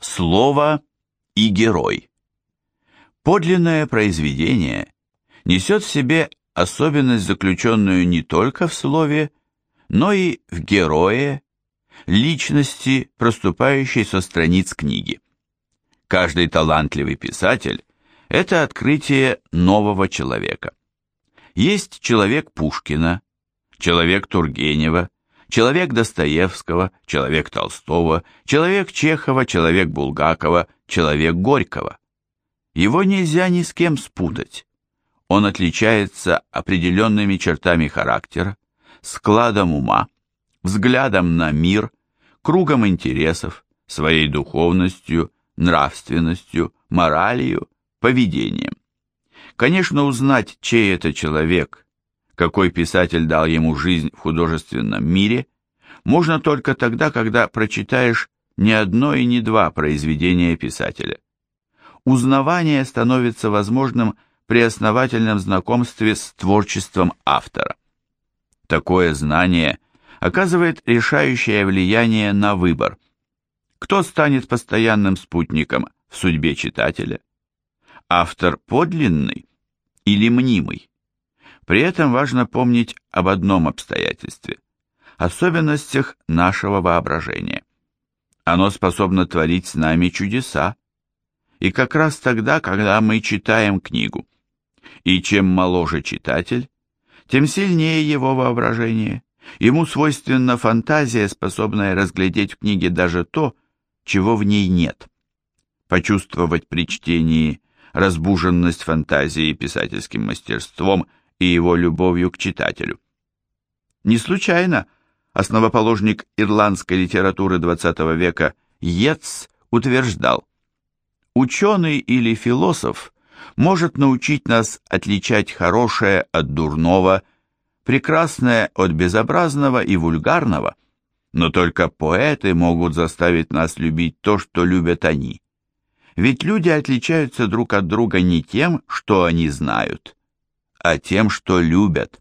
Слово и герой. Подлинное произведение несет в себе особенность, заключенную не только в слове, но и в герое, личности, проступающей со страниц книги. Каждый талантливый писатель – это открытие нового человека. Есть человек Пушкина, человек Тургенева, человек Достоевского, человек Толстого, человек Чехова, человек Булгакова, человек Горького. Его нельзя ни с кем спутать. Он отличается определенными чертами характера, складом ума, взглядом на мир, кругом интересов, своей духовностью, нравственностью, моралью, поведением. Конечно, узнать, чей это человек, какой писатель дал ему жизнь в художественном мире, можно только тогда, когда прочитаешь не одно и не два произведения писателя. Узнавание становится возможным при основательном знакомстве с творчеством автора. Такое знание оказывает решающее влияние на выбор. Кто станет постоянным спутником в судьбе читателя? Автор подлинный или мнимый? При этом важно помнить об одном обстоятельстве – особенностях нашего воображения. Оно способно творить с нами чудеса, и как раз тогда, когда мы читаем книгу. И чем моложе читатель, тем сильнее его воображение. Ему свойственна фантазия, способная разглядеть в книге даже то, чего в ней нет. Почувствовать при чтении разбуженность фантазии писательским мастерством – и его любовью к читателю. Не случайно основоположник ирландской литературы XX века Йетс утверждал, «Ученый или философ может научить нас отличать хорошее от дурного, прекрасное от безобразного и вульгарного, но только поэты могут заставить нас любить то, что любят они. Ведь люди отличаются друг от друга не тем, что они знают, а тем, что любят.